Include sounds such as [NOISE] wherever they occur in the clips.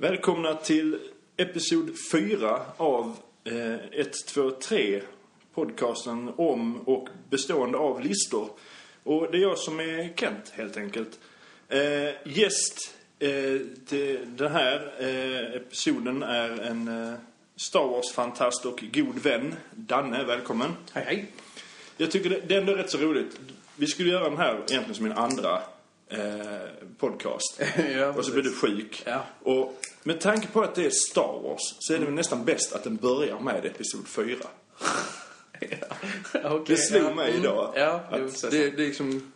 Välkomna till episod 4 av eh, 1, 2, 3 podcasten om och bestående av listor. Och det är jag som är Kent helt enkelt. Eh, gäst eh, till den här eh, episoden är en eh, Star Wars-fantast och god vän. Danne, välkommen. Hej, hej. Jag tycker det, det är ändå rätt så roligt. Vi skulle göra den här egentligen som en andra eh, podcast. [LAUGHS] Ja, och så blir du sjuk. Ja. Och med tanke på att det är Star Wars så är det väl nästan bäst att den börjar med episod 4. Ja, [LAUGHS] okej, Det slog ja. mig Mm. idag. Ja, jo, att så- det, det är liksom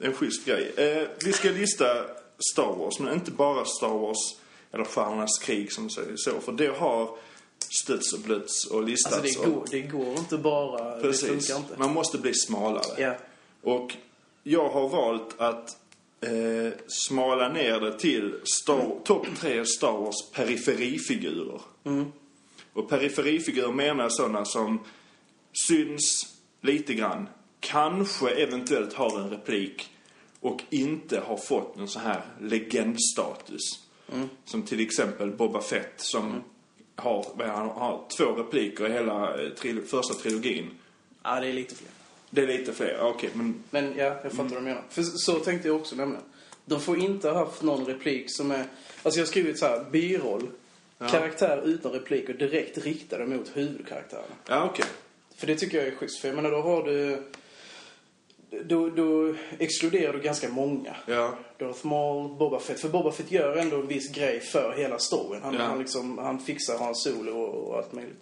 en schysst grej. Eh, vi ska lista Star Wars, men inte bara Star Wars eller Stjärnornas krig som säger så. För det har stötts och blötts och listats. Alltså det och- går, det går inte bara. Det Precis. funkar inte. Man måste bli smalare. Ja. Och jag har valt att eh, smala ner det till Star, topp tre Star Wars periferifigurer. Och periferifigurer menar sådana som syns lite grann, kanske eventuellt har en replik och inte har fått någon så här legendstatus. Som till exempel Boba Fett som har, är det, han har två repliker i hela eh, trilo- första trilogin. ja, det är lite fler. Det är lite fler, okej men Men ja, jag fattar vad du menar. För så tänkte jag också nämligen. De får inte ha haft någon replik som är... Alltså jag har skrivit så här, biroll. Karaktär utan replik och direkt riktade mot huvudkaraktären. Ja, okej. För det tycker jag är schysst. För jag menar, då har du... Då, då exkluderar du ganska många. Ja. Darth Maul, Boba Fett. För Boba Fett gör ändå en viss grej för hela storyn. Han, Ja. han, liksom, han fixar Han Solo och, och allt möjligt.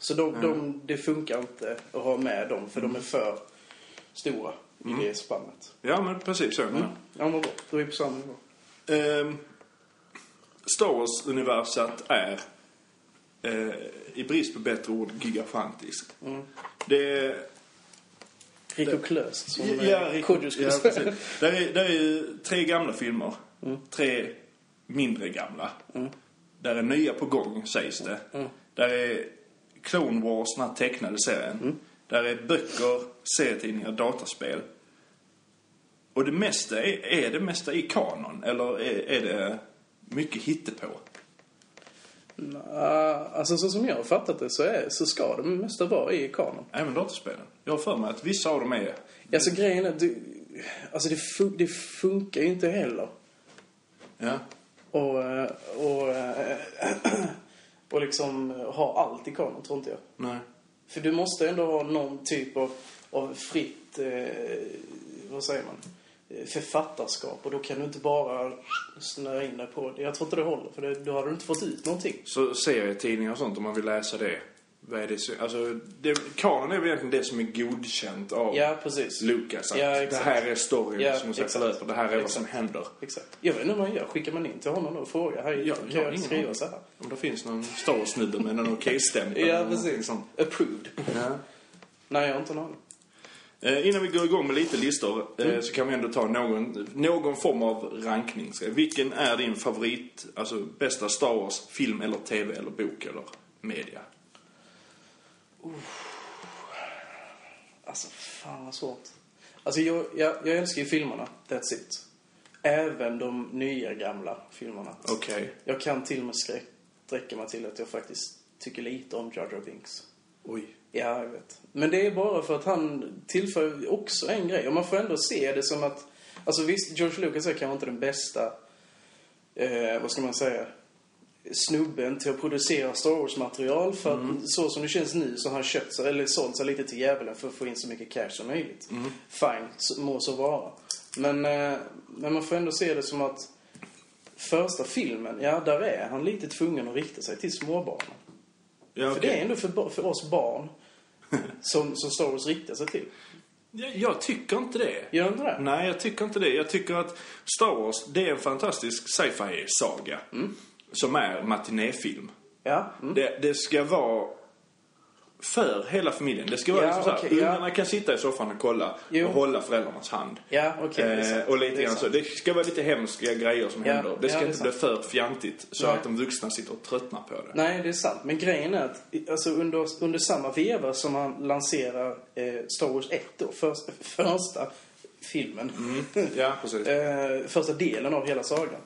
Så de, de, det funkar inte att ha med dem för de är för stora i det spannet. Ja, men precis så. Mm. Ja, men bra. Då är vi på samma nivå. Ehm, Star Wars-universet är, eh, i brist på bättre ord, gigantiskt. Det är... Ridiculöst, som Ja, ja, Kodjo skulle ja, säga. Där är, där är ju tre gamla filmer. Tre mindre gamla. Där är nya på gång, sägs det. Där är Clone Wars, den här tecknade serien. Där är böcker, serietidningar, dataspel. Och det mesta, är, är det mesta i kanon? Eller är, är det mycket hittepå? Nja, alltså så som jag har fattat det så, är, så ska det mesta vara i kanon. Även dataspelen. Jag har för mig att vissa av dem är... Alltså grejen är, du, alltså det, fun, det funkar ju inte heller. Ja. Och, eh, och, eh, [CLEARS THROAT] och liksom ha allt i kanon, tror inte jag. Nej. För du måste ändå ha någon typ av, av fritt, eh, vad säger man, Eh, författarskap. Och då kan du inte bara snöa in dig på det. Jag tror inte det håller, för det, då hade du inte fått ut någonting. Så serietidningar och sånt, om man vill läsa det. Vad är det? så- Alltså, det, kanon är väl egentligen det som är godkänt av Ja, precis. Lucas. Att Ja, det här är storyn Ja, som exakt. förlöpa. Det här är vad Exakt. som händer. Exakt. Jag vet inte vad man gör. Skickar man in till honom och frågar? Här, Ja, kan jag jag skriva så här? Om det finns någon Star Wars-snubbe med någon [LAUGHS] okej-stämpel. Ja, precis. sånt. Approved. Ja. Nej, jag har inte en aning. Eh, innan vi går igång med lite listor eh, Mm. så kan vi ändå ta någon, någon form av rankning. Vilken är din favorit, alltså bästa Star Wars film eller TV eller bok eller media? Alltså, fan vad svårt. Alltså, jag, jag, jag älskar ju filmerna. That's it. Även de nya gamla filmerna. Okej. Jag kan till och med sträcka mig till att jag faktiskt tycker lite om Jar Jar Binks. Oj. Ja, jag vet. Men det är bara för att han tillför också en grej. Och man får ändå se det som att... Alltså visst, George Lucas är kanske inte den bästa... Eh, vad ska man säga? Snubben till att producera Star Wars-material. För att så som det känns nu så har han köpt sig, eller sålt sig lite till djävulen för att få in så mycket cash som möjligt. Fine, så, må så vara. Men, eh, men man får ändå se det som att första filmen, ja där är han lite tvungen att rikta sig till småbarnen. Ja, För det är ändå för, för oss barn [LAUGHS] som, som Star Wars riktar sig till. Jag, jag tycker inte det. Gör inte det? Nej, jag tycker inte det. Jag tycker att Star Wars, det är en fantastisk sci-fi-saga. Mm. Som är matinéfilm. Ja. Mm. Det, det ska vara för hela familjen. Det ska vara Ja, liksom så här, okej, ja. ungarna kan sitta i soffan och kolla Jo. och hålla föräldrarnas hand. Ja, är Eh, och lite grann så. Det ska vara lite hemska grejer som Ja, händer. Det ska ja, det inte bli för fjantigt så Nej. att de vuxna sitter och tröttnar på det. Nej, det är sant. Men grejen är att alltså, under, under samma veva som han lanserar eh, Star Wars 1 då, första, första filmen. Ja, precis. [LAUGHS] eh, första delen av hela sagan.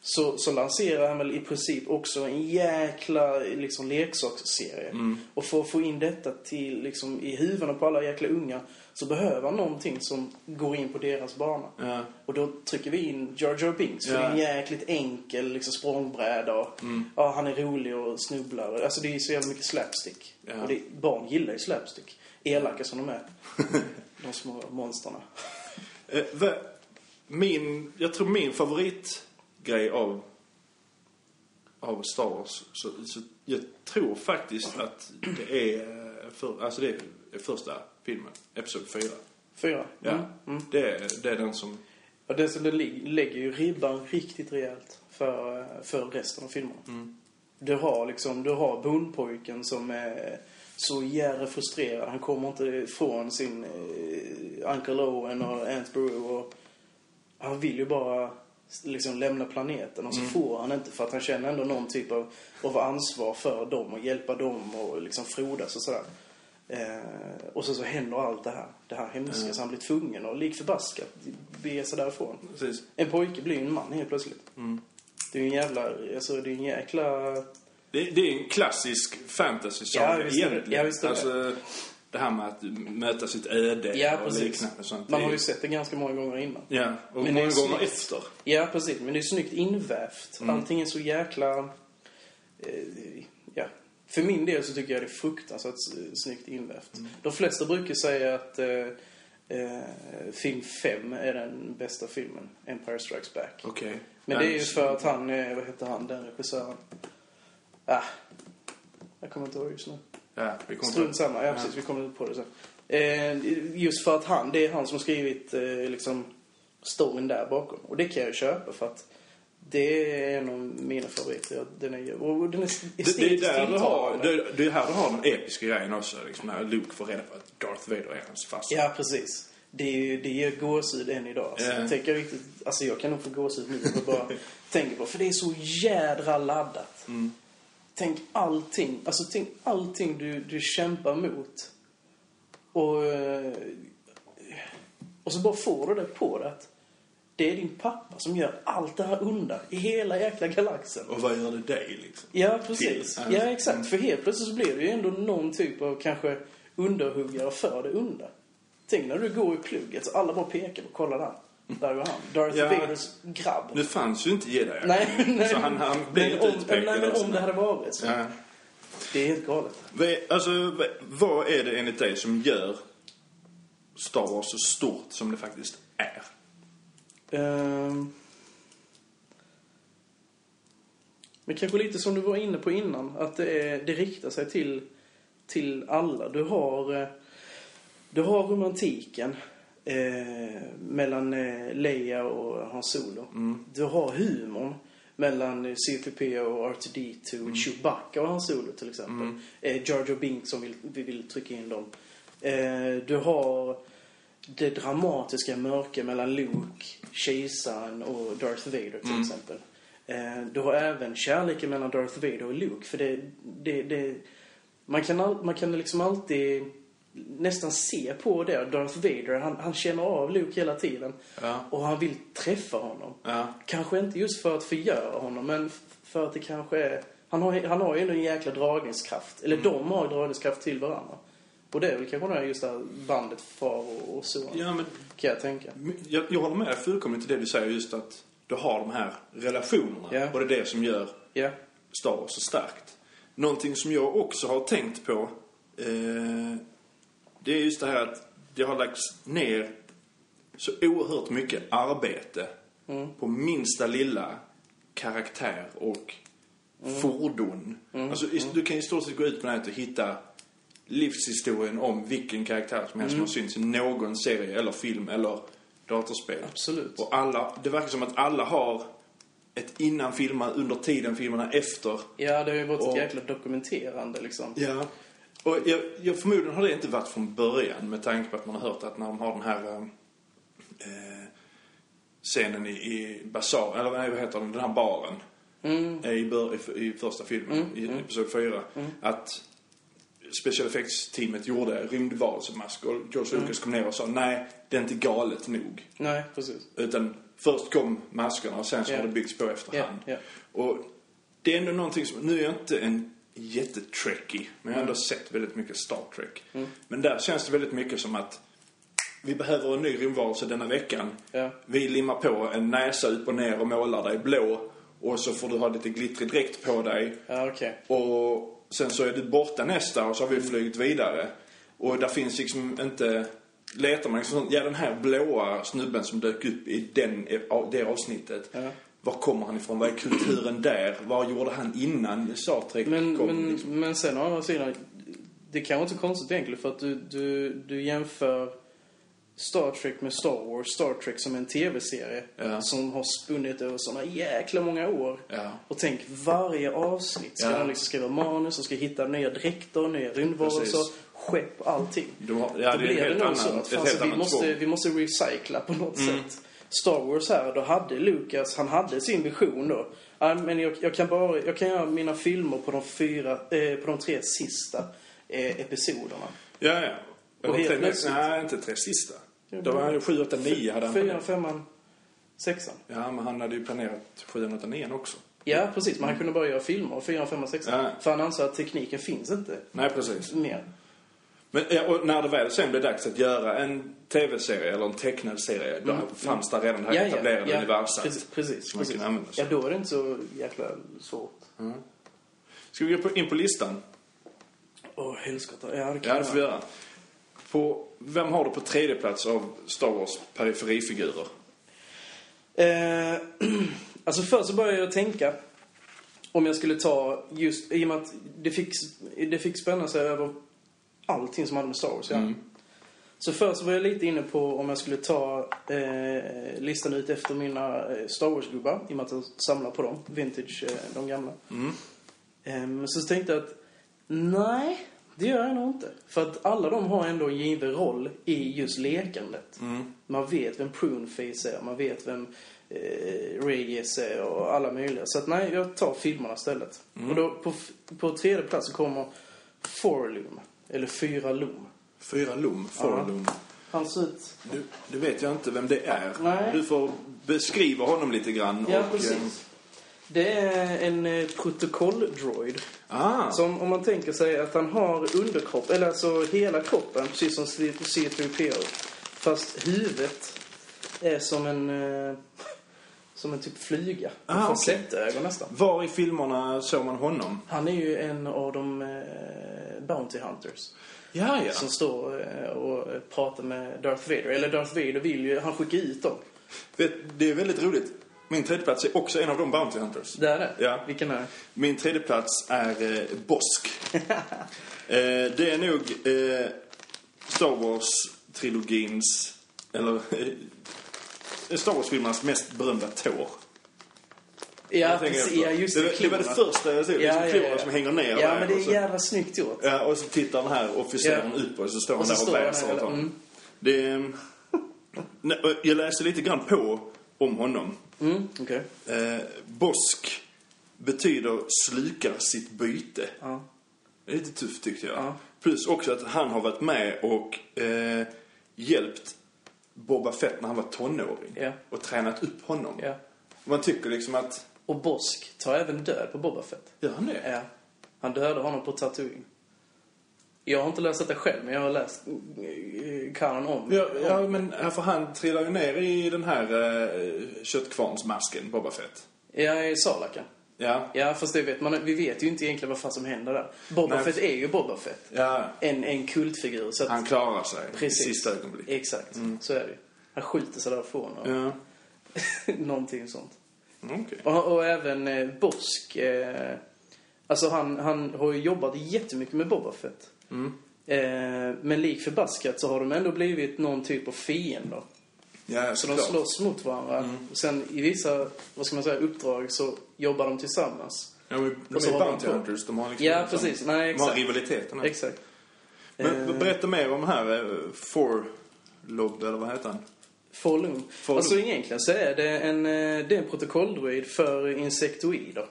Så, så lanserar han väl i princip också en jäkla liksom, leksaksserie. Och för att få in detta till, liksom, i huvudena på alla jäkla unga så behöver han någonting som går in på deras bana. Ja. Och då trycker vi in Jar Jar Binks för Ja. det är en jäkligt enkel liksom, språngbräda och ja, han är rolig och snubblar. Alltså det är så jävla mycket slapstick. Ja. Och det, barn gillar ju slapstick. Elaka som de är. [LAUGHS] de små monsterna. Eh, min, jag tror min favoritgrej av, av Star Wars, så, så jag tror faktiskt att det är, eh, för, alltså det är första filmen, Episod 4. Fyra. Ja, Mm. Det, är, det är den som, Och det, så det lägger ju ribban riktigt rejält för, för resten av filmerna. Mm. Du har liksom, du har bondpojken som är så jävla frustrerad. Han kommer inte ifrån sin eh, Uncle Owen och Aunt Beru och han vill ju bara liksom lämna planeten och så får han inte för att han känner ändå någon typ av, av ansvar för dem och hjälpa dem och liksom frodas och sådär. Eh, och så, så händer allt det här. Det här hemska. Så han blir tvungen att lik förbaskat bege sig därifrån. precis. En pojke blir ju en man helt plötsligt. Det är ju en jävla, alltså det är en jäkla... Det, det är en klassisk fantasy Ja, egentligen. Ja, visst är det. Alltså, det här med att möta sitt öde Ja, och precis. liknande. Sånt. Man har ju sett det ganska många gånger innan. Ja, och Men många gånger snyggt. efter. Ja, precis. Men det är snyggt invävt. Mm. Allting är så jäkla... Eh, ja. För min del så tycker jag det är fruktansvärt snyggt invävt. Mm. De flesta brukar säga att eh, eh, film 5 är den bästa filmen. Empire Strikes Back. Okej. Men det är ju för att han, vad heter han, den regissören? Ah, jag kommer inte ihåg just nu. Ja, vi kommer Strunt samma, ja precis, vi kommer på det sen. Eh, just för att han, det är han som har skrivit eh, liksom storyn där bakom. Och det kan jag köpa för att det är en av mina favoriter. Den är, och den är Det, det är där du har, det, det är här du har den episka grejen också. Liksom när Luke får reda på att Darth Vader är hans farsa. Ja, precis. Det, är ju- det ger gåshud än idag. Alltså, Ja. jag tänker riktigt, alltså jag kan nog få gåshud nu och bara [LAUGHS] tänker på För det är så jädra laddat. Mm. Tänk allting, alltså tänk allting du, du kämpar mot. Och, eh, och så bara får du det på dig att det är din pappa som gör allt det här onda i hela jäkla galaxen. Och vad gör det dig liksom? Ja, precis. Till. Ja, exakt. För helt plötsligt så blir du ju ändå någon typ av kanske underhuggare för det onda. Tänk när du går i plugget så alla bara pekar på, kolla där. Där är han. Darth Ja. Vaders grabb. Nu fanns ju inte jedi Nej, nej. Så han, han blev inte om, utpekad. Nej, men om det hade varit så. Ja. Det är helt galet. Alltså, vad- är det enligt dig som gör Star Wars så stort som det faktiskt är? Ehm. Men kanske lite som du var inne på innan, att det, är, det riktar sig till, till alla. Du har, eh, du har romantiken eh, mellan eh, Leia och Hans Solo. Du har humorn mellan eh, C3PO och R2D2, Chewbacca och Hans Solo till exempel. Eh, Jar Jar Binks som vill, vi vill trycka in dem. Eh, du har det dramatiska mörka mellan Luke, kejsaren och Darth Vader till exempel. Eh, du har även kärleken mellan Darth Vader och Luke. För det, det, det, man, kan all, man kan liksom alltid nästan se på det. Darth Vader, han, han känner av Luke hela tiden. Ja. Och han vill träffa honom. Ja. Kanske inte just för att förgöra honom, men för att det kanske är... Han har, han har ju ändå en jäkla dragningskraft. Eller de har dragningskraft till varandra. Och det är väl kanske det just det här bandet far och, och son. Ja, men Kan jag tänka. jag, jag håller med fullkomligt i det du säger just att du har de här relationerna. Ja. Och det är det som gör Ja. Star Wars så starkt. Någonting som jag också har tänkt på eh, det är just det här att det har lagts ner så oerhört mycket arbete på minsta lilla karaktär och fordon. Alltså, i- du kan i stort sett gå ut på nätet och hitta livshistorien om vilken karaktär som helst som har synts i någon serie eller film eller datorspel. Absolut. Och alla, det verkar som att alla har ett innan filmerna, under tiden filmerna, efter. Ja, det har ju varit Och- ett jäkla dokumenterande liksom. Ja. Och jag, jag förmodligen har det inte varit från början med tanke på att man har hört att när de har den här eh, eh, scenen i, i basar, eller vad heter den, den här baren. Mm. eh, I, i, i första filmen, i episod 4. Att special effects-teamet gjorde rymdvarelsemask och George Lucas kom ner och sa nej, det är inte galet nog. Nej, precis. Utan först kom maskerna och sen så Ja. har det byggts på efterhand. Ja, ja. Och det är ändå någonting som, nu är jag inte en jättetrekkie, men jag har ändå sett väldigt mycket Star Trek. Mm. Men där känns det väldigt mycket som att vi behöver en ny rymdvarelse denna veckan. Ja. Vi limmar på en näsa upp och ner och målar dig blå. Och så får du ha lite glittrig dräkt på dig. Ja, okej. Och sen så är du borta nästa och så har vi flugit vidare. Och där finns liksom inte... Letar man liksom, ja den här blåa snubben som dök upp i den, det avsnittet. Ja. Var kommer han ifrån? Vad är kulturen där? Vad gjorde han innan Star Trek Men, kom? men, liksom? men sen å andra sidan, det kan vara inte så konstigt egentligen för att du, du, du jämför Star Trek med Star Wars. Star Trek som en tv-serie Ja. som har spunnit över såna jäkla många år. Ja. Och tänk, varje avsnitt ska Ja. han liksom skriva manus och ska hitta nya dräkter, nya rymdvarelser, skepp, allting. Du har, ja, Då det är blir helt nog så ett att fan, vi, måste, vi måste recycla på något Mm. sätt. Star Wars här, då hade Lucas, han hade sin vision då. Men jag, jag kan bara, jag kan göra mina filmer på de fyra, eh, på de tre sista eh, episoderna. Ja, ja. Helt tre, nej, inte tre sista. Då var han ju 7, 8, 9 hade han planerat. femman, sexan. Ja, men han hade ju planerat 7, 8, 9 också. Ja, precis. Men han kunde bara göra filmer, fyran, femman, sexan. Ja. För han ansåg att tekniken finns inte Nej, precis. mer. Men ja, när det väl sen blev dags att göra en tv-serie eller en tecknad serie, då fanns det redan det här etablerade universum. Precis, precis. som man precis. sig Ja, då är det inte så jäkla svårt. Ska vi gå in på listan? Åh, helskotta. Ja, det kan Ja, det får vi göra. På, vem har du på tredje plats av Star Wars periferifigurer? Eh, [CLEARS THROAT] alltså först så började jag tänka om jag skulle ta just, i och med att det fick, det fick spänna sig över allting som hade med Star Wars. Mm. Så först var jag lite inne på om jag skulle ta eh, listan ut efter mina eh, Star Wars-gubbar, i och med att jag samlar på dem, vintage, eh, de gamla. Mm. Eh, så tänkte jag att nej, det gör jag nog inte. För att alla de har ändå en given roll i just lekandet. Mm. Man vet vem Pruneface är, man vet vem eh, Reyes är och alla möjliga. Så att nej, jag tar filmerna istället. Mm. Och då på, på tredje plats så kommer Forlum, eller Fyra Lom. Fyra Lom, Ja. Lom. Han ser ut... Du, du vet jag inte vem det är. Nej. Du får beskriva honom lite grann. Ja, och, eh, precis. Det är en eh, protokolldroid. Ah, Som om man tänker sig att han har underkropp, eller alltså hela kroppen, precis som C- C3PO. Fast huvudet är som en, eh, som en typ flyga. Ah, Ah, okej. Fasettögon nästan. var i filmerna såg man honom? Han är ju en av de eh, Bounty Hunters. Ja, ja. Som står eh, och pratar med Darth Vader. Eller Darth Vader vill ju, han skickar ut dem. Vet, det är väldigt roligt. Min tredje plats är också en av de Bounty Hunters. Det är det? Ja. Vilken är Min tredje plats är eh, Bosk. [LAUGHS] eh, det är nog eh, Star Wars-trilogins, eller [LAUGHS] Star Wars-filmernas mest berömda tår. Ja, precis. Ja, just det, det. var- det var det första jag såg. Ja, liksom ja, klorna ja. som hänger ner Ja, där. men det är så, jävla snyggt gjort. ja, och så tittar den här officeren Ja. ut på och så står han där och väser åt honom. Det, [LAUGHS] Nej, jag läste lite grann på om honom. Mm, okej. Eh, Bosk betyder slukar sitt byte. Ja. Det är lite tufft tyckte jag. Ja. Plus också att han har varit med och eh, hjälpt Boba Fett när han var tonåring. Ja. Och tränat upp honom. Ja. Man tycker liksom att, Och Bosk tar även död på Boba Fett. gör han det? Ja. Han dödade honom på Tatooine. Jag har inte läst detta själv, men jag har läst eh, kanon om. Ja, ja men för han trillar ju ner i den här eh, köttkvarnsmasken, Boba Fett. Ja, i Salaken. Ja. Ja, fast det vet man. Vi vet ju inte egentligen vad fan som händer där. Boba Nej. Fett är ju Boba Fett. Ja, En, en kultfigur. Så att, han klarar sig Precis. i sista ögonblick. Exakt, så är det. Han skjuter sig därifrån och Ja, [LAUGHS] någonting sånt. okej. Och, och även eh, Bosk. Eh, alltså han, han har ju jobbat jättemycket med Boba Fett. Mm. Eh, men lik förbaskat så har de ändå blivit någon typ av fiender. Ja, Så de såklart. slåss mot varandra. Sen i vissa, vad ska man säga, uppdrag så jobbar de tillsammans. Ja, men de Och så är Bounty de. Hunters. De har liksom Ja, sån- precis. Nej, De har exakt. rivaliteten. här. Exakt. Men Eh. berätta mer om här, eh, Four Lob, eller vad heter han? Forlum. Forlum. Alltså egentligen så är det en, eh, det är en protokolldroid för insektoider.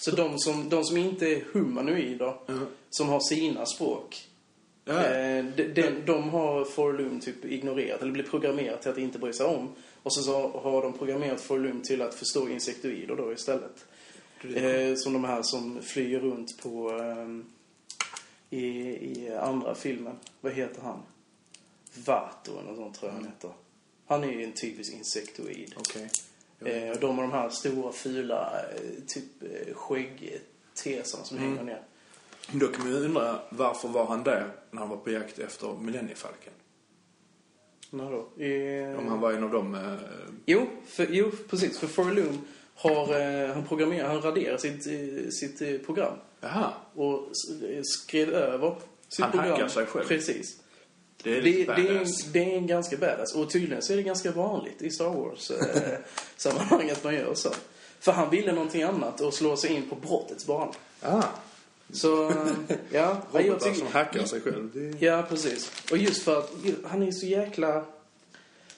Så de som, de som inte är humanoider, som har sina språk, Ja. eh, de, de, de har Forlum typ ignorerat, eller blir programmerat till att inte bry sig om. Och så, så har de programmerat Forlum till att förstå insektoider då istället. Eh, som de här som flyger runt på ehm, i, i andra filmen. Vad heter han? Vato eller något sånt tror jag han heter. Han är ju en typisk insektoid. Okej. Eh, och de har de här stora fula eh, typ eh, skäggtesarna som hänger ner. Då kan man ju undra varför var han där när han var på jakt efter millenniefalken? När då? I, Om han var en av dem... Eh, jo, för, jo, precis. För Forlum har eh, han programmerat, han raderat sitt, eh, sitt eh, program. jaha. Och eh, skrev över sitt Han program. hackar sig själv. Precis. Det är Det, det, är, det är en ganska badass. Och tydligen så är det ganska vanligt i Star Wars-sammanhang [LAUGHS] att man gör så. För han ville någonting annat och slå sig in på brottets bana. Ah, Så, [LAUGHS] ja. robotar tycker, som hackar sig själv. Det... Ja, precis. Och just för att han är så jäkla...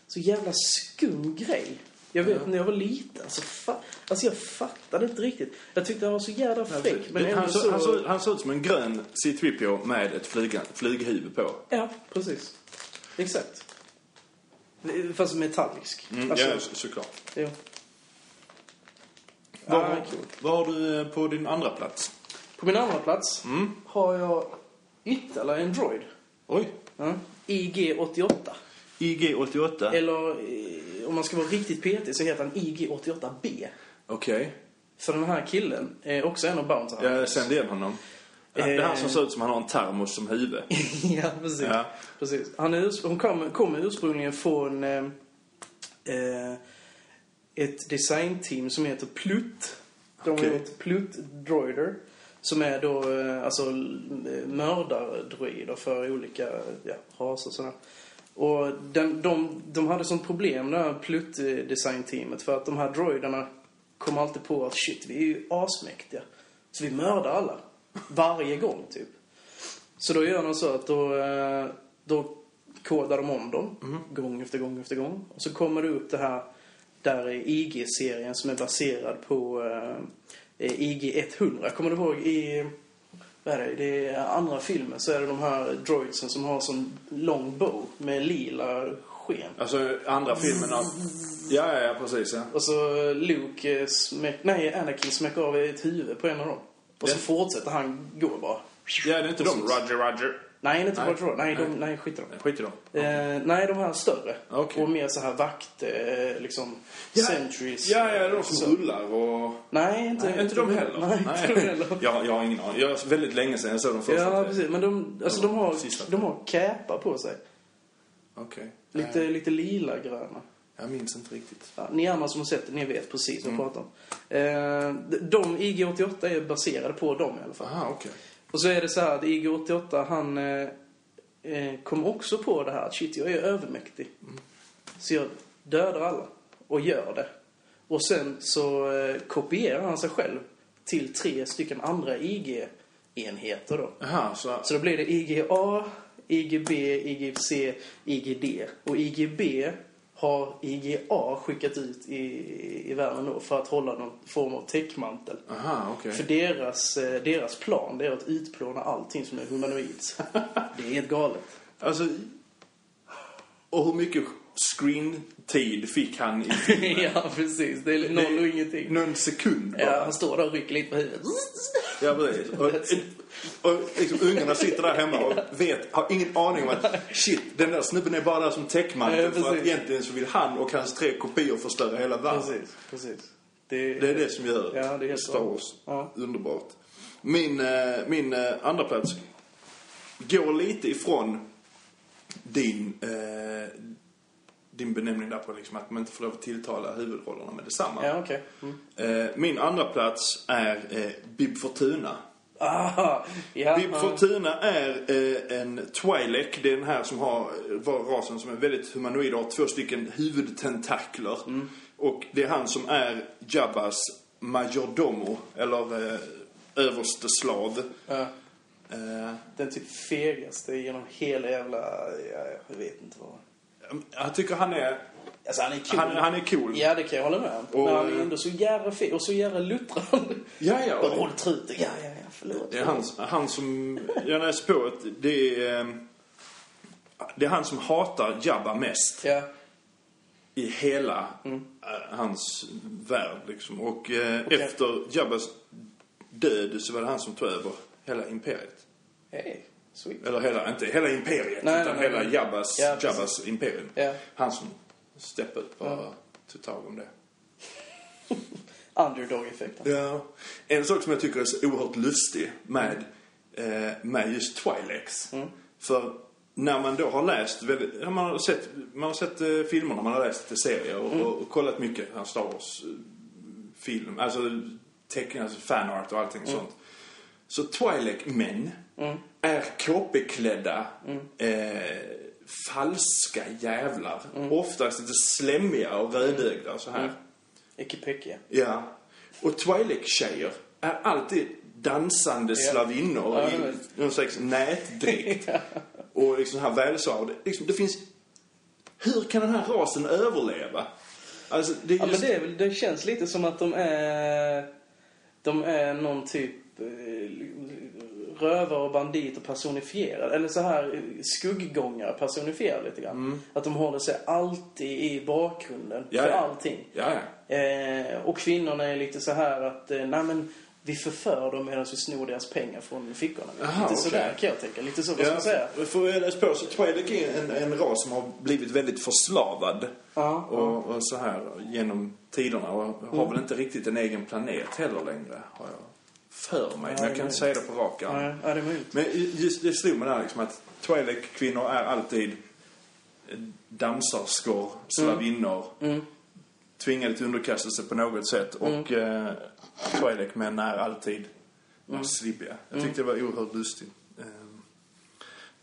Så jävla skum grej. Jag vet när jag var liten så fa- alltså jag fattade inte riktigt. Jag tyckte han var så jävla fräck. Men Det- han, så, så... han, såg, han såg ut som en grön C-3PO med ett flyga, flyghuvud på. Ja, precis. Exakt. Fast metallisk. Mm, Alltså, ja, så- såklart. jo. Vad, Ah, kul. vad har du eh, på din andra plats? På min andra plats Mm. har jag ytterligare en droid. Oj. Ja. IG-88. IG-88. Eller eh, om man ska vara riktigt petig så heter han IG-88B. Okej. För den här killen är också en av Bounty Jag kände igen honom. Det är han som Eh. ser ut som han har en termos som huvud. [LAUGHS] ja, precis. Ja. precis. Han är, hon kom, kom ursprungligen från eh, eh, ett designteam som heter Plutt. De Okej. har gjort Plutt Droider. Som är då eh, alltså mördardroider för olika ja, raser och sådär. Och den, de, de hade sånt problem, det här Plutt-designteamet. För att de här droiderna kom alltid på att shit, vi är ju asmäktiga. Så vi mördar alla. Varje gång, typ. Så då gör de så att då, eh, då kodar de om dem. Gång efter gång efter gång. Och så kommer det upp det här där är IG-serien som är baserad på eh, IG-100. Kommer du ihåg i... Vad är det? Det är andra filmen så är det de här droidsen som har sån lång bow med lila sken. Alltså andra filmen av... Ja, ja, ja, precis ja. Och så Luke, eh, smäck, nej Anakin smäcker av ett huvud på en av dem. Och så fortsätter han gå bara. Ja, det är inte de. Roger, Roger. Nej, inte Nej. Roger Nej, de, nej, skit i dem. Skit i dem. Eh, nej, de här större. Okej. Och mer så här vakt, eh, liksom, Ja, centuries. Ja, ja, de som Så- rullar och... Nej, inte, Nej, inte de heller. Nej, inte de heller. [LAUGHS] jag, jag har ingen aning. Jag har väldigt länge sedan jag såg de första Ja, precis. Men de, alltså, de, har, de har käpar på sig. Okej. Lite, Nej, lite lila-gröna. Jag minns inte riktigt. Ja, ni andra som har sett det, ni vet precis Mm. vad jag pratar om. Eh, de IG-88 är baserade på dem i alla fall. Aha, okej. Och så är det så här att IG-88 han eh, eh, kom också på det här att shit, jag är övermäktig. Så jag dödar alla och gör det. Och sen så eh, kopierar han sig själv till tre stycken andra IG-enheter då. Jaha, så... Så då blir det IGA, IGB, IGC, IGD. Och IGB har IGA skickat ut i, i världen då för att hålla någon form av täckmantel. Aha, okej. För deras, eh, deras plan det är att utplåna allting som är humanoids. [LAUGHS] Det är helt galet. Alltså... Och hur mycket screen-tid fick han i filmen? [LAUGHS] ja, precis. Det är noll och ingenting. Någon sekund bara. Ja, han står där och rycker lite på huvudet. Ja, precis. Och, och liksom, ungarna sitter där hemma och vet, har ingen aning om att shit, den där snubben är bara där som täckmantel Ja, för att egentligen så vill han och hans tre kopior förstöra hela världen. Precis, precis. Det, Det är det som gör Ja, det är helt Star. Wars Ja. underbart. Min, eh, min eh, andra plats går lite ifrån din, eh, din benämning där på liksom att man inte får lov att tilltala huvudrollerna med detsamma. Ja, okej. Mm. Eh, min andra plats är eh, Bib Fortuna. Ah, ja. Bib. Fortuna är eh, en Twi'lek. Det är den här som har, var rasen som är väldigt humanoid och har två stycken huvudtentakler. Mm. Och det är han som är Jabbas majordomo, eller eh, överste slav. Ja. Eh, Den typ fegaste genom hela jävla... Ja, jag vet inte vad. Jag tycker han är... Alltså han är cool. Han, han är cool. Ja, det kan jag hålla med om. Och- Men han är ändå så jävla fin och så jävla luttrande. Ja, ja. Bara håll truten. Ja, ja, ja. Förlåt. Det är han, han som, jag läste på att det är, eh, det är han som hatar Jabba mest Ja. i hela Mm. eh, hans värld liksom. Och eh, efter Jabbas död så var det han som tog över hela imperiet. Hej. Sweet. Eller hela, inte hela imperiet, Nej, utan nej, nej. hela Jabbas, Ja. Jabbas imperium. Ja. Han som steppade upp och tog tag om det. [LAUGHS] Underdog-effekten. Ja. En sak som jag tycker är så oerhört lustig med, eh, med just Twilex. För när man då har läst väldigt, man har sett, man har sett eh, filmerna, man har läst lite serier och, och, och kollat mycket här Star Wars eh, alltså teckningar, alltså fanart och allting sånt. Så Twi'lek-män är KP-klädda eh, falska jävlar. Oftast lite slemmiga och rödögda och så här. Icke-peckiga. Ja. Och Twi'lek-tjejer är alltid dansande slavinnor Ja, i någon slags nätdräkt. [LAUGHS] och liksom här välsvarade. Liksom, det finns... Hur kan den här rasen överleva? Alltså, det Ja, men just... det, är väl, det känns lite som att de är... De är någon typ eh, rövare och banditer personifierad. Eller så här skugggångare personifierad lite grann. Att de håller sig alltid i bakgrunden Mm. Ja, för ja. allting. Ja, ja. Eh, och kvinnorna är lite så här att, eh, nej men vi förför dem medan vi snor deras pengar från fickorna. Jaha, lite okej. sådär kan jag tänka. Lite så, vad ska man säga? För jag läst på så Twi'lek är en, en ras som har blivit väldigt förslavad. Ja, och, och så här genom tiderna och har Mm. väl inte riktigt en egen planet heller längre. Har jag för mig. Men jag kan nej. säga det på rak arm. Ja, ja, det är möjligt. Men just det slog mig där liksom att Twi'lek-kvinnor är alltid eh, dansarskor, slavinnor. Mm. Tvingade till underkastelse på något sätt. Och eh, Twi'lek-män är alltid mm. slibbiga. Jag tyckte det var oerhört lustigt. Eh,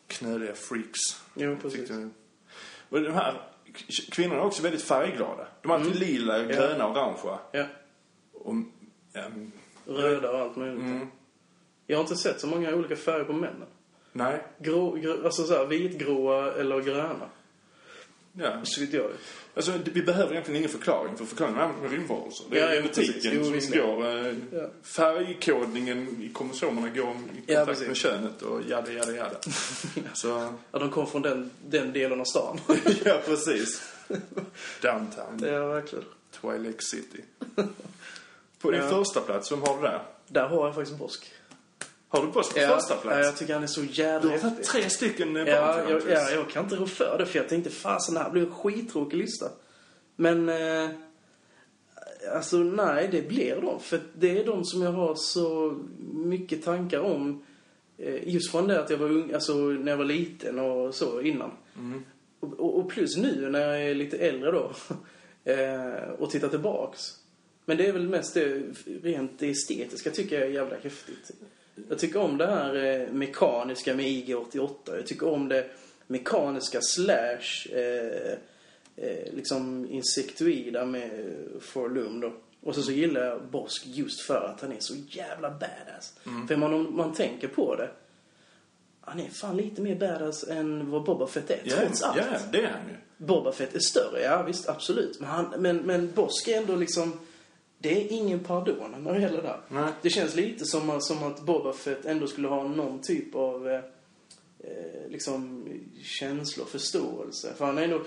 knöliga freaks. Jo, Jag precis. tyckte- Och de här kvinnorna är också väldigt färgglada. De är alltid lila, gröna, orangea. Ja. Och, ehm, Röda och allt möjligt. mm, Jag har inte sett så många olika färger på männen. nej. Grå, grå, alltså så här, vitgråa eller gröna. Ja. Så vitt jag vet. Alltså, vi behöver egentligen ingen förklaring, för förklaringen är med rymdvarelser. Det Ja, är jo, genetiken. Jo, som går... Eh, Ja. Färgkodningen i kromosomerna går i Ja, kontakt precis. med könet och jada, jada, jada. [LAUGHS] Så, Ja, de kom från den, den delen av stan. [LAUGHS] ja precis. [LAUGHS] Downtown, är verkligen. Twilight City. På din första plats, vem har du där? Där har jag faktiskt Bosk. Har du på första Ja, plats? ja, jag tycker han är så Du jävla har tagit tre stycken eh, Ja, barn jag, ja, jag kan inte rå för det för jag tänkte fasen det här blir en skittråkig lista. Men, eh, alltså nej det blir de. För det är de som jag har så mycket tankar om. Eh, just från det att jag var ung, alltså när jag var liten och så innan. Och, och, och plus nu när jag är lite äldre då. [LAUGHS] eh, och tittar tillbaks. Men det är väl mest det rent estetiska tycker jag är jävla häftigt. Jag tycker om det här eh, mekaniska med IG-88. Jag tycker om det mekaniska slash eh, eh, liksom insektoida med Forlum då. Och så, så gillar jag Bosk just för att han är så jävla badass. För man, om man tänker på det. Han är fan lite mer badass än vad Boba Fett är, Ja, trots allt. ja, det är han ju. Boba Fett är större, ja visst, absolut. Men, han, men, men Bosk är ändå liksom... Det är ingen pardon när det gäller det. Nej. Det känns lite som, som att Boba Fett ändå skulle ha någon typ av eh, eh, liksom känsla och förståelse. För han är ändå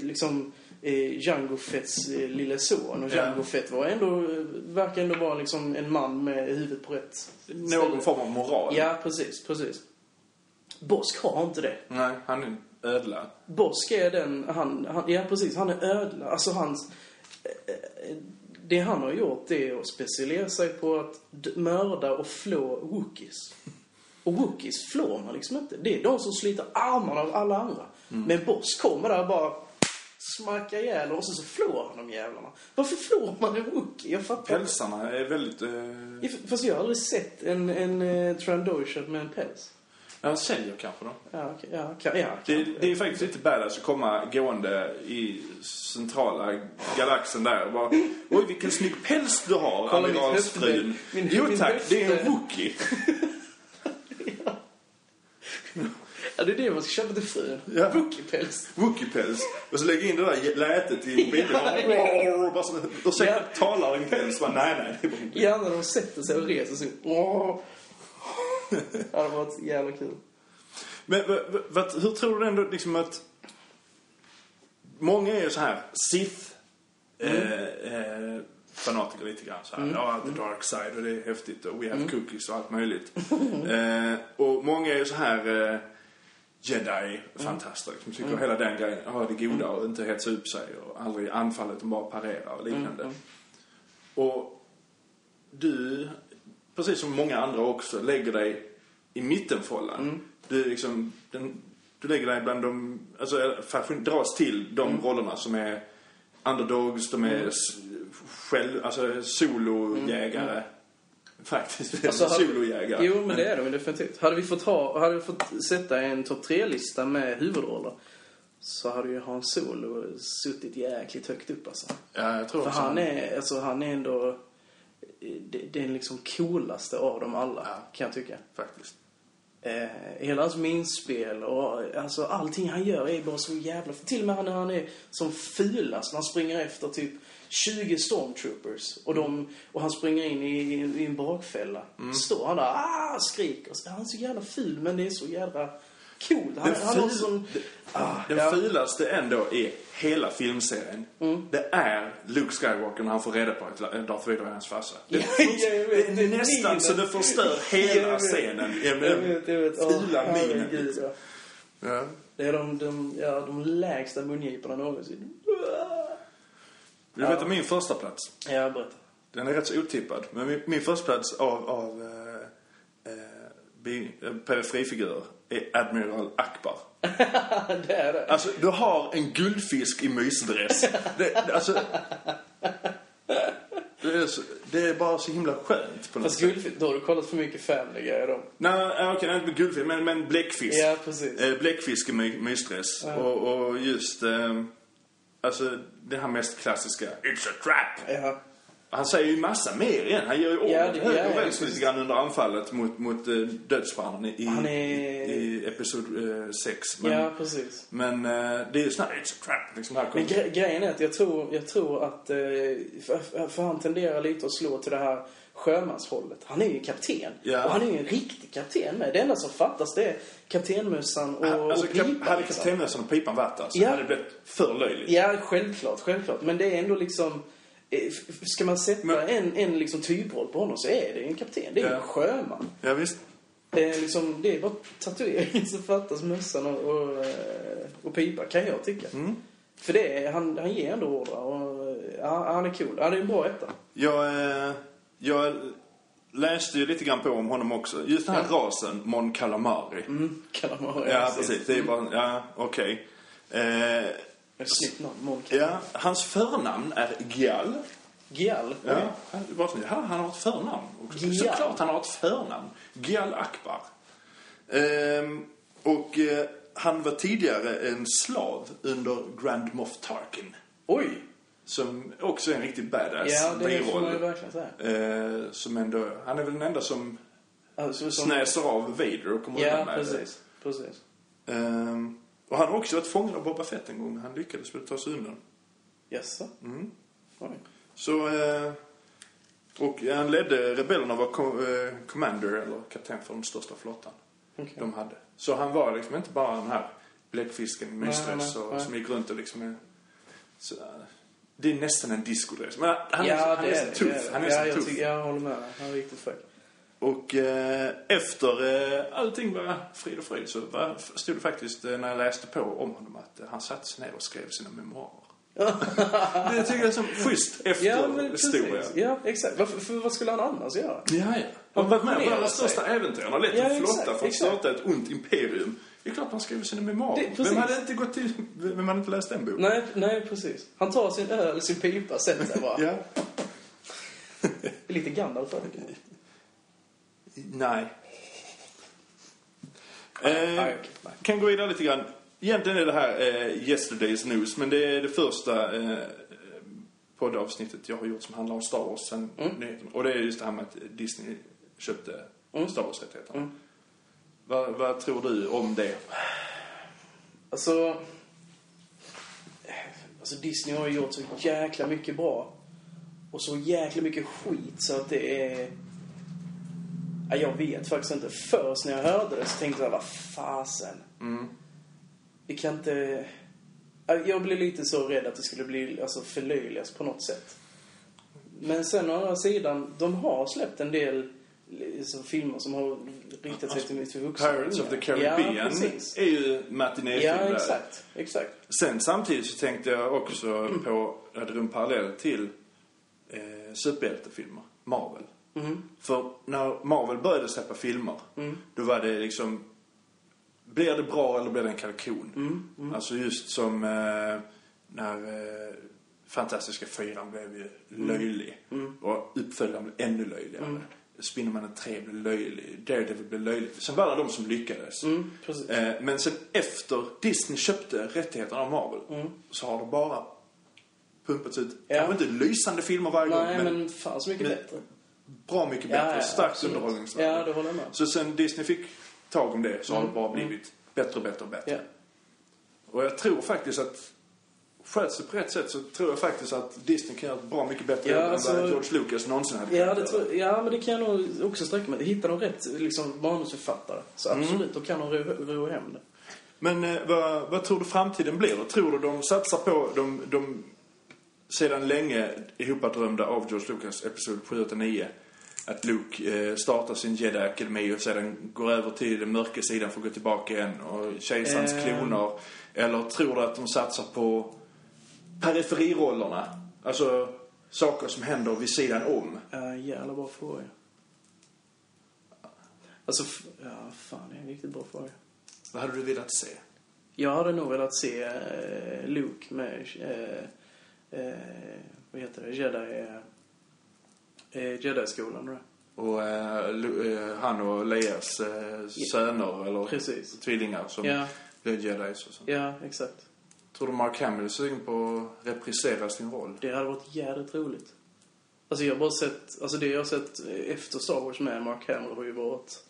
liksom eh, Django Fetts eh, lille son. Och Ja. Django Fett var ändå, eh, verkar ändå vara liksom en man med huvudet på rätt Någon form av moral. Ja, precis, precis. Bosk har inte det. Nej, han är en ödla. Bosk är den, han, han, ja precis, han är ödla. Alltså hans, eh, eh, det han har gjort är att specialisera sig på att mörda och flå Wookiees. Och Wookiees flår man liksom inte. Det är de som sliter armarna av alla andra. Men Bosk kommer där och bara smackar ihjäl och så, så flår han de jävlarna. Varför flår man en Wookie? Jag fattar. Pälsarna är väldigt... Eh... Ja, Fast jag har aldrig sett en, en uh, Trandoshan med en päls. Ja, säljer kanske då. Ja, okej. Ja, kan, ja, Det, kan. det är faktiskt lite badass att komma gående i centrala galaxen där och bara Oj, vilken snygg päls du har, Kolla amiralsfrun. Jo min tack, det är en. Wookie. [LAUGHS] Ja, det är det man ska köpa till frun. Ja. Wookieepäls. Wookie-päls. Och så lägga in det där lätet i mobilen. [LAUGHS] Ja. Bara så, Ja. talar din päls? Bara, nej, nej. Det. Gärna när de sätter sig och reser sig. Det hade varit jävla kul. Men vad- hur tror du ändå liksom att... Många är ju så här Sith eh, eh, fanatiker lite grann så här. Ja, the dark side och det är häftigt och we have cookies och allt möjligt. [LAUGHS] eh, och många är ju så här eh, Jedi-fantaster. Liksom, tycker hela den grejen, ja det goda och inte hetsa upp sig och aldrig anfallet och bara parera och liknande. Och du, precis som många andra också, lägger dig i mittenfållan. Du, är liksom, den, du lägger dig bland de, alltså fashion, dras till de rollerna som är underdogs, de är s- själv, alltså solojägare. Faktiskt, Alltså, solojägare. Jo, men det är de definitivt. Hade vi fått, ha, hade vi fått sätta en topp tre-lista med huvudroller så hade ju Hans Solo suttit jäkligt högt upp alltså. Ja, jag tror För också. han är, alltså, han är ändå den liksom coolaste av dem alla, Ja. kan jag tycka. Faktiskt. Eh, hela hans minspel och alltså allting han gör är bara så jävla... Till och med när han är som fulast, när han springer efter typ 20 stormtroopers och, de, och han springer in i, i, en bakfälla. Mm. Står han där, ah, skriker. Han är så jävla ful men det är så jävla cool. Han, Den han ful- sån... Ah, Den ja. Mm. fulaste ändå i hela filmserien, det är Luke Skywalker när han får reda på att Darth Vader är hans farsa. Det, Ja, det är det är nästan minen. så det förstör hela scenen. Jag vet, jag vet. Åh, Fula minen. herregud, liksom. ja. Ja. Det är de, de, ja, de lägsta mungiporna någonsin. Du vet om min första plats? Ja, berätta. Den är rätt så otippad. Men min, min första plats av, av eh, eh, eh, perifrifigurer är Admiral Akbar. [LAUGHS] det är det. Alltså, du har en guldfisk i mysdress. Det, alltså... Det är, så, det är bara så himla skönt på något Fast sätt. guldfisk, då har du kollat för mycket Family Guy då. Nej, okej, inte guldfisk, men, men bläckfisk. Ja, precis. Eh, bläckfisk i my, mysdress. Och, och just... Eh, alltså, det här mest klassiska It's a trap. Ja. Han säger ju massa mer igen. Han ger ju ord Ja, det- höger och vänster lite grann under anfallet mot, mot eh, dödsstjärnan i, är- i, i episod 6. Men, ja, precis. men eh, det är ju här It's a trap. Liksom här Men gre grejen är att jag tror, jag tror att... eh, För, för han tenderar lite att slå till det här sjömanshållet. Han är ju kapten. Ja. Och han är ju en riktig kapten med. Det enda som fattas det är kaptenmössan och, alltså, och kap, pipan. hade liksom. kaptennössan och pipan varit där så Ja. hade det blivit för löjligt. Ja, självklart, självklart. Men det är ändå liksom... Ska man sätta Men- en, en liksom typroll på honom så är det en kapten. Det är Ja. en sjöman. Ja, visst. Det är, liksom, det är bara tatueringen som fattas, mössan och, och, eh, och pipa, kan jag tycka. Mm. För det är, han, han ger ändå order och ja, han är cool. Han är en bra etta. Jag, eh, jag läste ju lite grann på om honom också. Just den här rasen, Mon Calamari. Mm, kalamari. Ja, precis. Det är bara, ja, okej. Eh, Ett snyggt namn, Mon ja, hans förnamn är Gial. Gial. Ja, han, bara så, ja, han har ett förnamn också. Gial. Såklart han har ett förnamn. Gial Akbar. Ehm, och eh, han var tidigare en slav under Grand Moff Tarkin. Oj! Som också är en riktigt badass Ja, det får man ju verkligen säga. Eh, som ändå, han är väl den enda som Alltså, som, snäser av Vader och kommer ja, undan med precis. Precis. det. Ehm, och han har också varit fången av Boba Fett en gång. Han lyckades väl ta sig undan. Jaså? Mm. Oj. Så, eh, och han ledde rebellerna var co- eh, commander eller kapten för den största flottan Okej. de hade. Så han var liksom inte bara den här bläckfisken i nej. som gick runt och liksom är, så, eh, Det är nästan en discodress. Men han, ja, han det är är så det, tuff. det. Han är ja, så jag, tuff. tycker, jag håller med. Han är riktigt fräck. Och eh, efter eh, allting var frid och fröjd så var, stod det faktiskt eh, när jag läste på om honom att eh, han satte sig ner och skrev sina memoarer. [LAUGHS] det tycker jag är som schysst efter Ja, men historia. Ja, exakt. Varför, för vad skulle han annars göra? Ja, ja. Han har varit med de sig. största äventyren. Han har lett Ja, en flotta exakt, för att starta ett ont imperium. Det är klart han skriver sina memoarer. Det-. Vem hade inte gått till, vem hade inte läst den boken? Nej, nej, precis. Han tar sin öl, sin pipa, sätter sig bara. Ja. Lite Gandalf över det. Nej. Eh, kan gå vidare lite grann. Egentligen är det här eh, Yesterday's News, men det är det första eh, poddavsnittet jag har gjort som handlar om Star Wars sen Mm. nyheten. Och det är just det här med att Disney köpte Star Wars-rättigheterna. Mm. Vad, vad tror du om det? Alltså... Alltså Disney har ju gjort så jäkla mycket bra. Och så jäkla mycket skit så att det är... Ja, jag vet faktiskt inte. Först när jag hörde det så tänkte jag, vad fasen. Mm. Vi kan inte... Ja, Jag blev lite så rädd att det skulle bli alltså, förlöjligas på något sätt. Men sen å andra sidan, de har släppt en del liksom, filmer som har riktat sig till, till vuxna. Pirates of the Ja, Caribbean precis. är ju matinéfilm Ja, exakt. Exakt. Sen samtidigt så tänkte jag också på, jag drog en parallell till eh, superhjältefilmer, Marvel. Mm. För när Marvel började släppa filmer, då var det liksom, blir det bra eller blir det en kalkon? Alltså just som eh, när eh, Fantastiska Fyran blev ju löjlig. Och uppföljaren blev ännu löjligare. Spindelmannen 3 blev löjlig, Daredevil blev löjlig. Sen var det de som lyckades. Mm. Eh, men sen efter Disney köpte rättigheterna av Marvel så har det bara pumpats ut, Mm. Ja. kanske inte lysande filmer varje Nej, gång, men, men, fan så mycket men- bättre. Bra mycket Ja, bättre. ja, starkt absolut. underhållningsvärde. Ja, det håller jag med. Så sen Disney fick tag om det så har det bara Mm. blivit bättre och bättre och bättre. Ja. Och jag tror faktiskt att sköts det på rätt sätt så tror jag faktiskt att Disney kan göra ett bra mycket bättre Ja, jobb alltså- än vad George Lucas någonsin hade Ja, det tror, ja, men det kan jag nog också sträcka mig. Hittar de rätt liksom, manusförfattare så Mm. absolut, då kan de ro, ro hem det. Men eh, vad, vad tror du framtiden blir? Tror du de satsar på de, de sedan länge ihopadrömda av George Lucas Episod 7, 8, 9 att Luke eh, startar sin Jedi-akademi och sedan går över till den mörka sidan för att gå tillbaka igen och kejsarens Eh. kloner? Eller tror du att de satsar på periferirollerna? Alltså saker som händer vid sidan om. Ja, jävla bra fråga. Alltså, ja, fan, det är en riktigt bra fråga. Vad hade du velat se? Jag hade nog velat se eh, Luke med, eh, eh, vad heter det, Jedi, eh, eh, Jedi-skolan då. Och eh, eh, han och Leias eh, söner, eller Precis. tvillingar som Ja, blev jedis och så. ja, exakt. Tror du Mark Hamill är sugen på att reprisera sin roll? Det hade varit jävligt roligt. Alltså jag har bara sett, alltså det jag har sett efter Star Wars med Mark Hamill har ju varit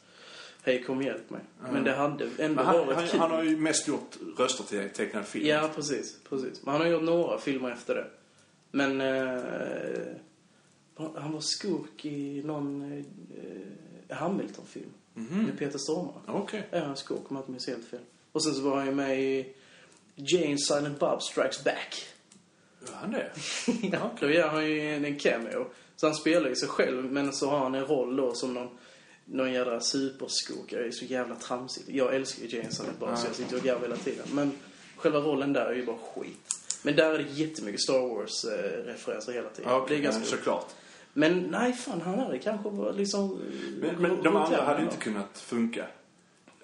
Hej kom hjälp mig. Men det hade ändå han, varit han, kul. han har ju mest gjort röster till tecknad film. Ja, precis, precis. Men han har gjort några filmer efter det. Men eh, han var skurk i någon eh, Hamilton-film. Mhm. Med Peter Stormare. Okej. Ja, han är skurk om jag inte minns helt fel. Och sen så var han ju med i Jane Silent Bob Strikes Back. Gör han det? [LAUGHS] Ja, då gör han ju en, en cameo. Så han spelar ju sig själv, men så har han en roll då som någon, någon jävla superskurk. Det är så jävla tramsigt. Jag älskar ju Jane Silent Bob, så jag sitter och garvar hela tiden. Men själva rollen där är ju bara skit. Men där är det jättemycket Star Wars-referenser hela tiden. Ja, Okej, det är ganska roligt. såklart. Men nej, fan, han hade kanske varit liksom... Men, men de andra hade inte kunnat funka.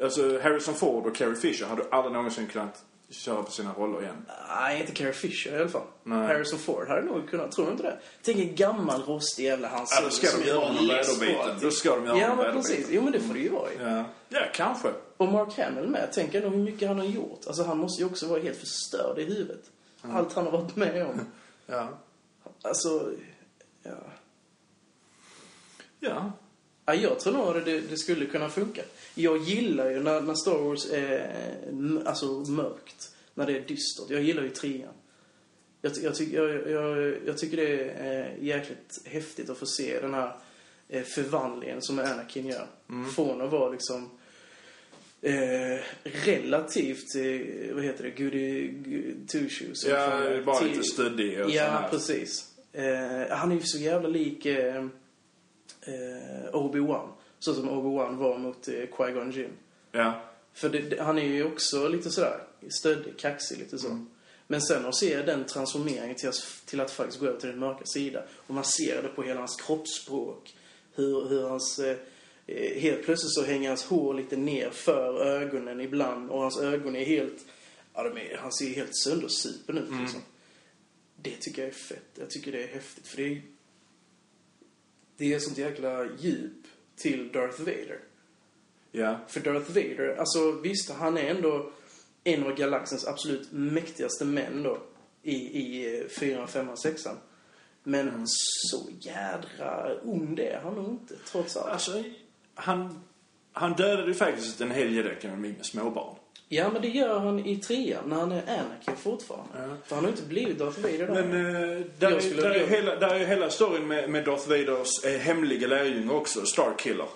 Alltså Harrison Ford och Carrie Fisher hade aldrig någonsin kunnat köra på sina roller igen. Nej, inte Carrie Fisher i alla fall. Nej. Harrison Ford hade nog kunnat, tror du inte det? Tänk en gammal rostig jävla hans Ja, då ska de göra honom väderbiten. Då ska de göra Ja, honom men precis. Jo, men det får det ju vara ju. Ja. ja, kanske. Och Mark Hamill med. Tänk ändå hur mycket han har gjort. Alltså han måste ju också vara helt förstörd i huvudet. Allt han har varit med om. Ja. Alltså. Ja. Ja jag tror nog att det, det skulle kunna funka. Jag gillar ju när, när Star Wars är alltså, mörkt. När det är dystert. Jag gillar ju trean. Jag, jag, tycker- jag, jag, jag tycker det är eh, jäkligt häftigt att få se den här eh, förvandlingen som Anakin gör. Från att vara liksom eh, relativt, eh, vad heter det, goody two shoes. Ja, bara till- lite stöddig och Ja, precis. Eh, han är ju så jävla lik eh, eh, Obi-Wan. Så som Obi-Wan var mot eh, Qui-Gon Jinn. Ja. För det, det, han är ju också lite sådär stöddig, kaxig lite så. Men sen att se den transformeringen till att, till att faktiskt gå över till den mörka sidan. Och man ser det på hela hans kroppsspråk. Hur, hur hans... Eh, eh, helt plötsligt så hänger hans hår lite ner för ögonen ibland. Och hans ögon är helt... Ja, de är, han ser helt söndersupen ut liksom. Det tycker jag är fett. Jag tycker det är häftigt. För det är... Det är sånt jäkla djup till Darth Vader. Ja. För Darth Vader, alltså visst, han är ändå en av galaxens absolut mäktigaste män då. I, i 4, 5, 6. Men så jädra ond är han nog inte, trots allt. Alltså, han Han dödade ju faktiskt en hel Jedi-akademi med småbarn. Ja, men det gör han i trean när han är Anakin fortfarande. För han har inte blivit Darth Vader då. Men eh, där, är, där, är hela, där är hela storyn med, med Darth Vaders eh, hemliga lärjunge också, Starkiller.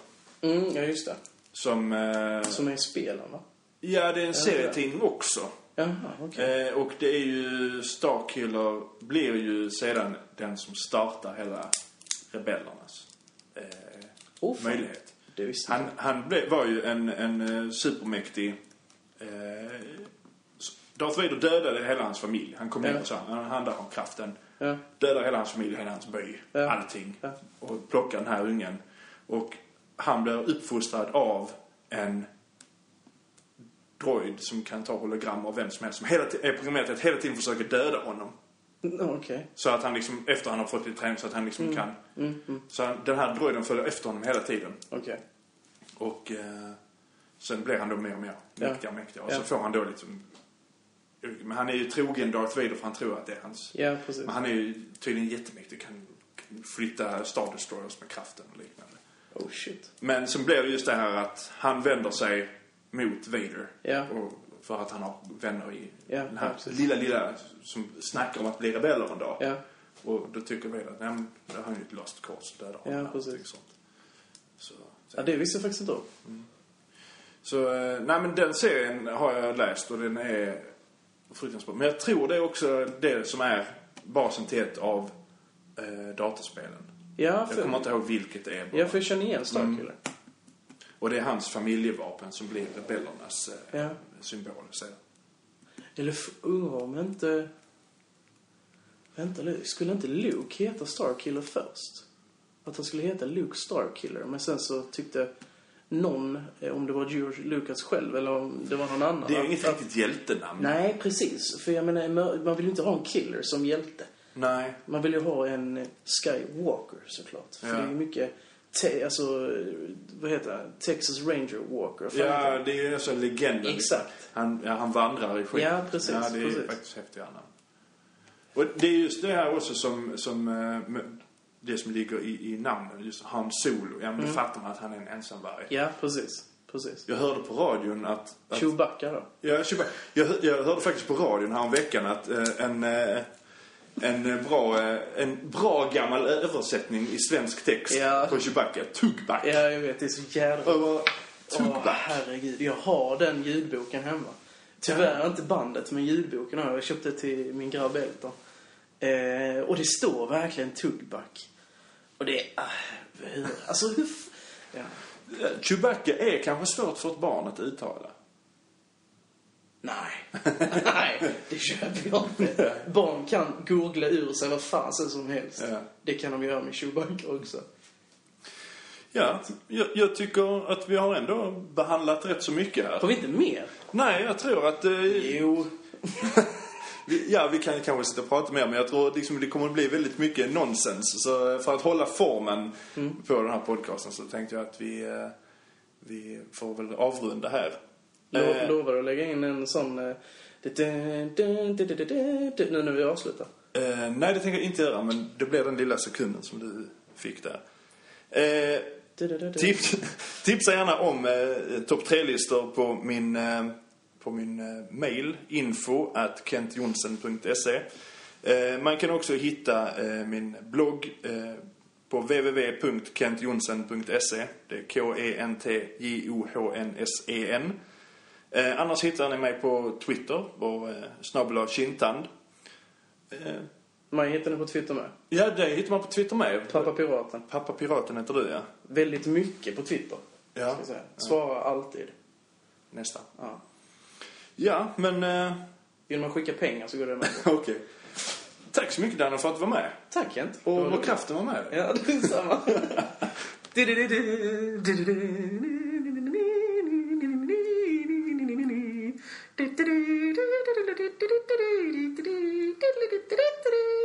Mm, ja, just det. Som... Eh, Som är i spelen, va? ja, det är en serietidning också. Jaha, okej. Eh, och det är ju... Starkiller blir ju sedan den som startar hela rebellernas fan. möjlighet. Det Han, han blev, var ju en, en eh, supermäktig... Eh, Darth Vader dödade hela hans familj. Han kom Ja. och sa han handlar om kraften. Ja. Dödade hela hans familj, hela hans by. Ja. Allting. Ja. Och plockade den här ungen. Och han blir uppfostrad av en droid som kan ta hologram av vem som helst. Som hela, är programmerad till att hela tiden försöka döda honom. Mm, Okej. Så att han liksom, efter han har fått lite träning, så att han liksom kan... Så han, den här droiden följer efter honom hela tiden. Okej. Och eh, sen blir han då mer och mer Ja. mäktigare och mäktigare. Och så får han då liksom... Men han är ju trogen Darth Vader för han tror att det är hans... Ja, precis. Men han är ju tydligen jättemäktig. Kan kan flytta Star Destroyers med kraften och liknande. Oh, shit. Men sen blir det just det här att han vänder sig mot Vader. Ja. Och för att han har vänner i Ja, den här ja, lilla, lilla som snackar om att bli rebeller en dag. Ja. Och då tycker Vader att nej, men då har ju ett lost cause. Dödar Ja, precis. Sånt. Så, Ja, det visste jag faktiskt inte om. Så eh, nej men den serien har jag läst och den är fruktansvärd. Men jag tror det är också det som är basen till ett av eh, dataspelen. Ja, Jag för, kommer inte ihåg vilket det är. bara. ja, för jag känner igen Starkiller. Och det är hans familjevapen som blir rebellernas eh, Ja. symbol sedan. Eller undrar om inte... Vänta nu, skulle inte Luke heta Starkiller först? Att han skulle heta Luke Starkiller, men sen så tyckte någon, eh, om det var George Lucas själv eller om det var någon annan. Det är ju inget riktigt hjältenamn. Nej, precis. För jag menar, man vill ju inte ha en killer som hjälte. Nej. Man vill ju ha en Skywalker såklart. För Ja. det är ju mycket, te- alltså, vad heter det? Texas Ranger Walker. Ja, det är ju alltså legenden. Exakt. Han, ja, han vandrar i skit. Ja, precis, Ja, det är precis. faktiskt häftiga namn. Och det är just det här också som, som eh, det som ligger i, i namnen. Just Han Solo. Ja, men Mm. då fattar man att han är en ensamvarg. Ja, precis. Precis. Jag hörde på radion att... att Chewbacca då? Ja, Chewbacca. jag, jag hörde faktiskt på radion här veckan att eh, en, eh, en, eh, bra, eh, en bra gammal översättning i svensk text Ja. på Chewbacca, Tugback. Ja, jag vet. Det är så jävla... Och bara, Åh, Tugback. herregud. Jag har den ljudboken hemma. Tyvärr inte bandet, men ljudboken har jag. Jag köpte till min grabb Elton. Eh, och det står verkligen Tugback. Och det är... ah, hur, alltså hur... Ja. Chewbacca är kanske svårt för ett barn att uttala. Nej. [LAUGHS] Nej, det köper jag inte. Barn kan googla ur sig vad fasen som helst. Ja. Det kan de göra med Chewbacca också. Ja, jag, jag tycker att vi har ändå behandlat rätt så mycket Har här. vi inte mer? Nej, jag tror att... Eh, Jo. [LAUGHS] ja, vi kan kanske sitta och prata mer, men jag tror liksom det kommer att bli väldigt mycket nonsens. Så för att hålla formen på den här podcasten så tänkte jag att vi, eh, vi får väl avrunda här. Lo Eh, lovar att lägga in en sån... eh, Nu när vi avslutar. Eh, nej, det tänker jag inte göra, men det blir den lilla sekunden som du fick där. Eh, tips, [LAUGHS] tipsa gärna om eh, topp tre-listor på min, eh, på min eh, mail, info at kentjonsen.se. Eh, man kan också hitta eh, min blogg på www.kentjonsen.se. Det är K-E-N-T-J-O-H-N-S-E-N. Eh, annars hittar ni mig på Twitter, på snabel Kintand. Eh, Man hittar den på Twitter med. Ja, det hittar man på Twitter med. Pappa Piraten. Pappa Piraten heter du, ja. Väldigt mycket på Twitter. Ja, Ska jag säga. Svarar alltid. nästan. Ja. Ja, men eh, Vill man skicka pengar så går det med. [LAUGHS] okej. Tack så mycket Danne för att du var med. Tack Kent. Och vad roligt. kraften var med. Ja, det är samma. [LAUGHS] [LAUGHS]